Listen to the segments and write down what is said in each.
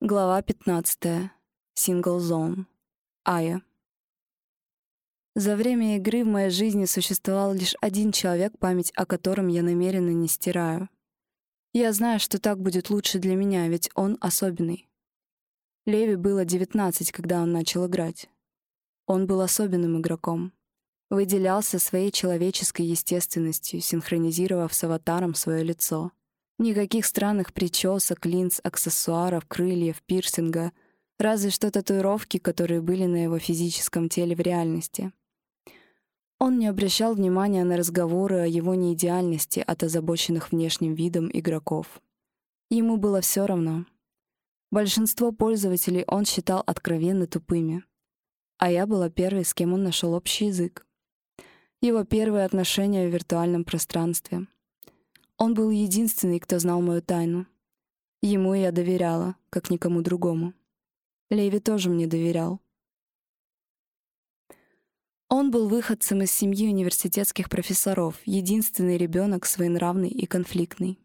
Глава 15. Single Zone. Ая. За время игры в моей жизни существовал лишь один человек, память о котором я намеренно не стираю. Я знаю, что так будет лучше для меня, ведь он особенный. Леви было 19, когда он начал играть. Он был особенным игроком. Выделялся своей человеческой естественностью, синхронизировав с аватаром свое лицо — Никаких странных причесок, линз, аксессуаров, крыльев, пирсинга. Разве что татуировки, которые были на его физическом теле в реальности. Он не обращал внимания на разговоры о его неидеальности от озабоченных внешним видом игроков. Ему было все равно. Большинство пользователей он считал откровенно тупыми. А я была первой, с кем он нашел общий язык. Его первые отношения в виртуальном пространстве — он был единственный, кто знал мою тайну. Ему я доверяла, как никому другому. Леви тоже мне доверял. Он был выходцем из семьи университетских профессоров, единственный ребенок своенравный и конфликтный.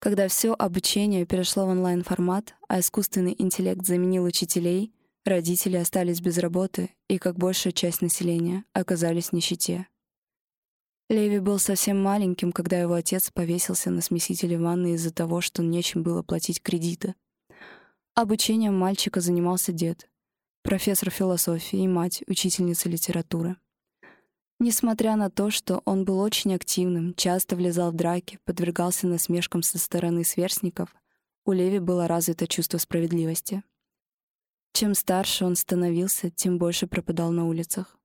Когда все обучение перешло в онлайн-формат, а искусственный интеллект заменил учителей, родители остались без работы и, как большая часть населения, оказались в нищете. Леви был совсем маленьким, когда его отец повесился на смесителе ванны из-за того, что нечем было платить кредиты. Обучением мальчика занимался дед, профессор философии и мать, учительница литературы. Несмотря на то, что он был очень активным, часто влезал в драки, подвергался насмешкам со стороны сверстников, у Леви было развито чувство справедливости. Чем старше он становился, тем больше пропадал на улицах.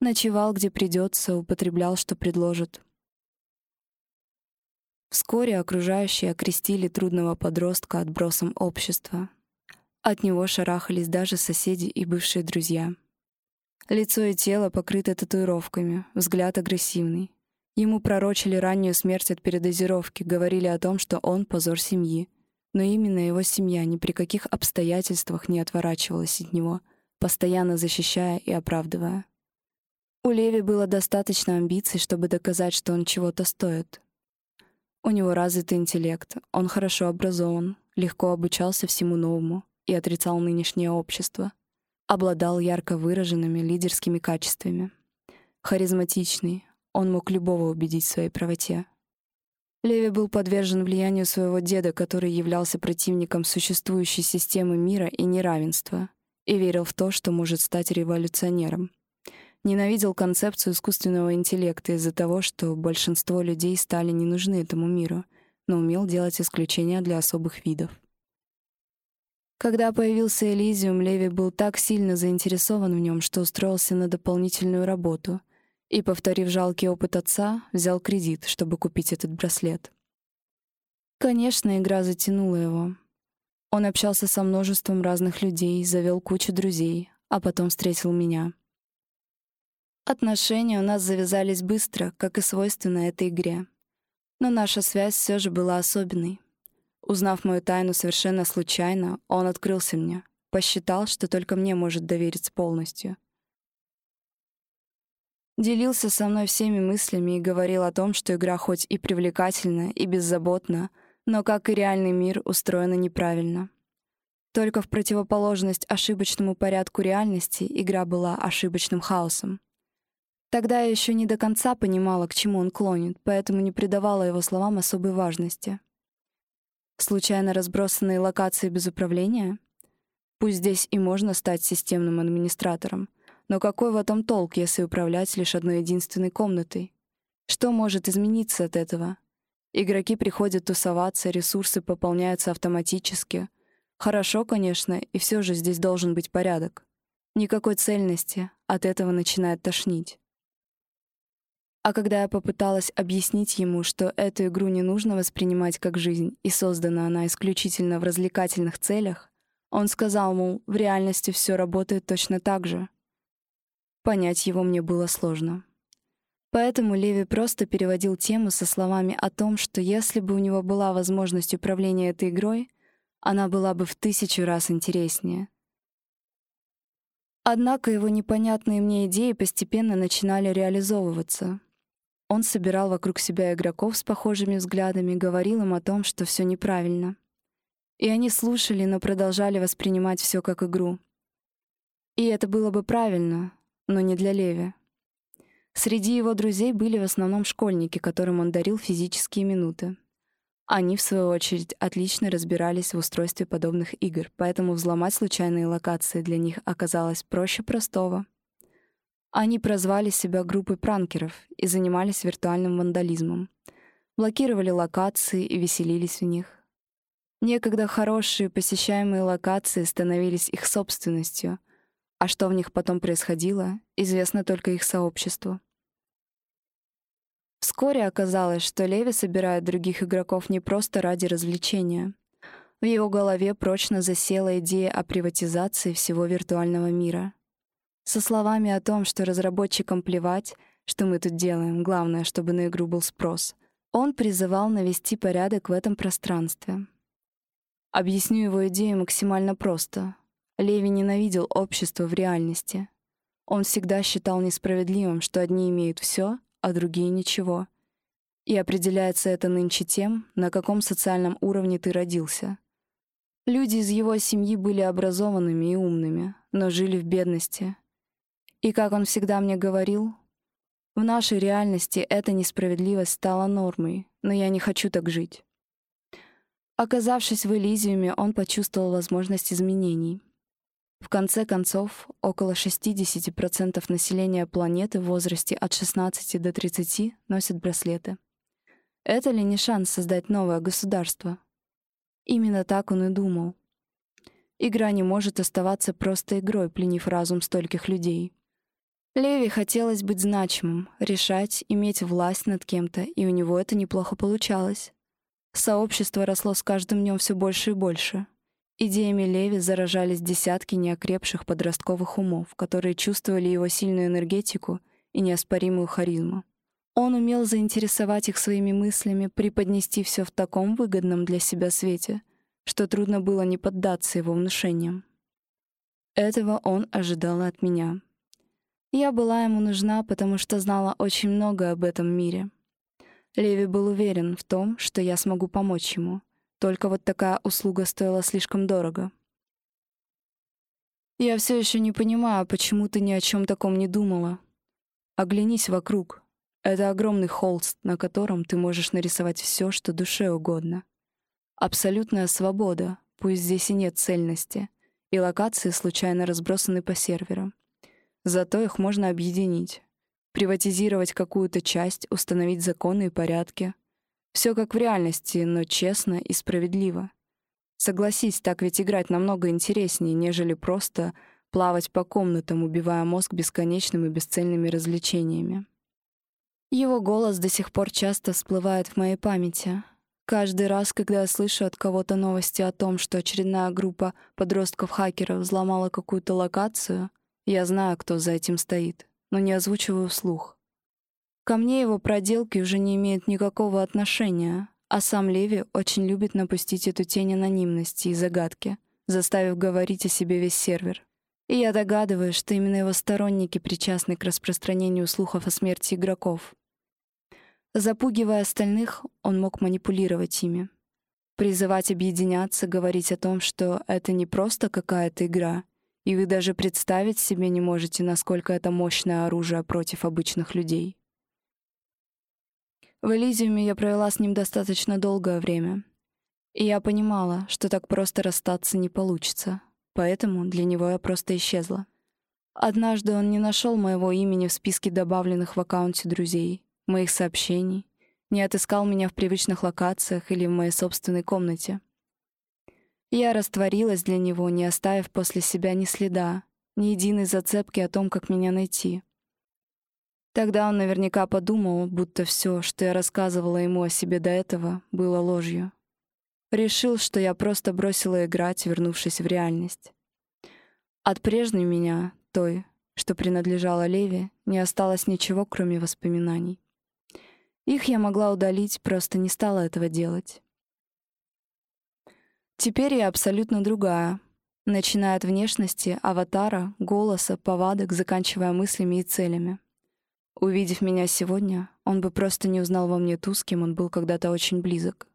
Ночевал, где придется, употреблял, что предложат. Вскоре окружающие окрестили трудного подростка отбросом общества. От него шарахались даже соседи и бывшие друзья. Лицо и тело покрыты татуировками, взгляд агрессивный. Ему пророчили раннюю смерть от передозировки, говорили о том, что он — позор семьи. Но именно его семья ни при каких обстоятельствах не отворачивалась от него, постоянно защищая и оправдывая. У Леви было достаточно амбиций, чтобы доказать, что он чего-то стоит. У него развитый интеллект, он хорошо образован, легко обучался всему новому и отрицал нынешнее общество. Обладал ярко выраженными лидерскими качествами. Харизматичный, он мог любого убедить в своей правоте. Леви был подвержен влиянию своего деда, который являлся противником существующей системы мира и неравенства, и верил в то, что может стать революционером — Ненавидел концепцию искусственного интеллекта из-за того, что большинство людей стали не нужны этому миру, но умел делать исключения для особых видов. Когда появился Элизиум, Леви был так сильно заинтересован в нем, что устроился на дополнительную работу и, повторив жалкий опыт отца, взял кредит, чтобы купить этот браслет. Конечно, игра затянула его. Он общался со множеством разных людей, завел кучу друзей, а потом встретил меня — Отношения у нас завязались быстро, как и свойственно этой игре. Но наша связь все же была особенной. Узнав мою тайну совершенно случайно, он открылся мне, посчитал, что только мне может довериться полностью. Делился со мной всеми мыслями и говорил о том, что игра хоть и привлекательна, и беззаботна, но, как и реальный мир, устроена неправильно. Только в противоположность ошибочному порядку реальности игра была ошибочным хаосом. Тогда я еще не до конца понимала, к чему он клонит, поэтому не придавала его словам особой важности. Случайно разбросанные локации без управления? Пусть здесь и можно стать системным администратором, но какой в этом толк, если управлять лишь одной единственной комнатой? Что может измениться от этого? Игроки приходят тусоваться, ресурсы пополняются автоматически. Хорошо, конечно, и все же здесь должен быть порядок. Никакой цельности, от этого начинает тошнить. А когда я попыталась объяснить ему, что эту игру не нужно воспринимать как жизнь, и создана она исключительно в развлекательных целях, он сказал, мол, в реальности все работает точно так же. Понять его мне было сложно. Поэтому Леви просто переводил тему со словами о том, что если бы у него была возможность управления этой игрой, она была бы в тысячу раз интереснее. Однако его непонятные мне идеи постепенно начинали реализовываться. Он собирал вокруг себя игроков с похожими взглядами, говорил им о том, что все неправильно. И они слушали, но продолжали воспринимать все как игру. И это было бы правильно, но не для Леви. Среди его друзей были в основном школьники, которым он дарил физические минуты. Они, в свою очередь, отлично разбирались в устройстве подобных игр, поэтому взломать случайные локации для них оказалось проще простого. Они прозвали себя группой пранкеров и занимались виртуальным вандализмом. Блокировали локации и веселились в них. Некогда хорошие посещаемые локации становились их собственностью, а что в них потом происходило, известно только их сообществу. Вскоре оказалось, что Леви собирает других игроков не просто ради развлечения. В его голове прочно засела идея о приватизации всего виртуального мира. Со словами о том, что разработчикам плевать, что мы тут делаем, главное, чтобы на игру был спрос, он призывал навести порядок в этом пространстве. Объясню его идею максимально просто. Леви ненавидел общество в реальности. Он всегда считал несправедливым, что одни имеют все, а другие — ничего. И определяется это нынче тем, на каком социальном уровне ты родился. Люди из его семьи были образованными и умными, но жили в бедности. И, как он всегда мне говорил, в нашей реальности эта несправедливость стала нормой, но я не хочу так жить. Оказавшись в Элизиуме, он почувствовал возможность изменений. В конце концов, около 60% населения планеты в возрасте от 16 до 30 носят браслеты. Это ли не шанс создать новое государство? Именно так он и думал. Игра не может оставаться просто игрой, пленив разум стольких людей. Леви хотелось быть значимым, решать, иметь власть над кем-то, и у него это неплохо получалось. Сообщество росло с каждым днем все больше и больше — Идеями Леви заражались десятки неокрепших подростковых умов, которые чувствовали его сильную энергетику и неоспоримую харизму. Он умел заинтересовать их своими мыслями, преподнести все в таком выгодном для себя свете, что трудно было не поддаться его внушениям. Этого он ожидал от меня. Я была ему нужна, потому что знала очень много об этом мире. Леви был уверен в том, что я смогу помочь ему — только вот такая услуга стоила слишком дорого. Я все еще не понимаю, почему ты ни о чем таком не думала. Оглянись вокруг. Это огромный холст, на котором ты можешь нарисовать все, что душе угодно. Абсолютная свобода, пусть здесь и нет цельности, и локации случайно разбросаны по серверам. Зато их можно объединить, приватизировать какую-то часть, установить законы и порядки — все как в реальности, но честно и справедливо. Согласись, так ведь играть намного интереснее, нежели просто плавать по комнатам, убивая мозг бесконечными бесцельными развлечениями. Его голос до сих пор часто всплывает в моей памяти. Каждый раз, когда я слышу от кого-то новости о том, что очередная группа подростков-хакеров взломала какую-то локацию, я знаю, кто за этим стоит, но не озвучиваю вслух. Ко мне его проделки уже не имеют никакого отношения, а сам Леви очень любит напустить эту тень анонимности и загадки, заставив говорить о себе весь сервер. И я догадываюсь, что именно его сторонники причастны к распространению слухов о смерти игроков. Запугивая остальных, он мог манипулировать ими. Призывать объединяться, говорить о том, что это не просто какая-то игра, и вы даже представить себе не можете, насколько это мощное оружие против обычных людей. В Элизиуме я провела с ним достаточно долгое время. И я понимала, что так просто расстаться не получится. Поэтому для него я просто исчезла. Однажды он не нашел моего имени в списке добавленных в аккаунте друзей, моих сообщений, не отыскал меня в привычных локациях или в моей собственной комнате. Я растворилась для него, не оставив после себя ни следа, ни единой зацепки о том, как меня найти. Тогда он наверняка подумал, будто все, что я рассказывала ему о себе до этого, было ложью. Решил, что я просто бросила играть, вернувшись в реальность. От прежней меня, той, что принадлежала Леви, не осталось ничего, кроме воспоминаний. Их я могла удалить, просто не стала этого делать. Теперь я абсолютно другая, начиная от внешности, аватара, голоса, повадок, заканчивая мыслями и целями. Увидев меня сегодня, он бы просто не узнал во мне ту, с кем он был когда-то очень близок.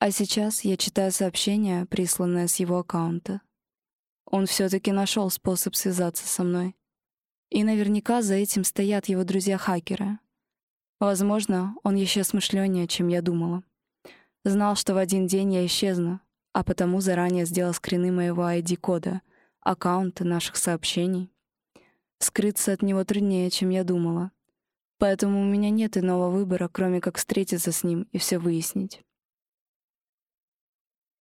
А сейчас я читаю сообщение, присланное с его аккаунта. Он все-таки нашел способ связаться со мной. И наверняка за этим стоят его друзья-хакеры. Возможно, он еще смышленнее, чем я думала. Знал, что в один день я исчезну, а потому заранее сделал скрины моего ID-кода, аккаунта наших сообщений. Скрыться от него труднее, чем я думала. Поэтому у меня нет иного выбора, кроме как встретиться с ним и все выяснить.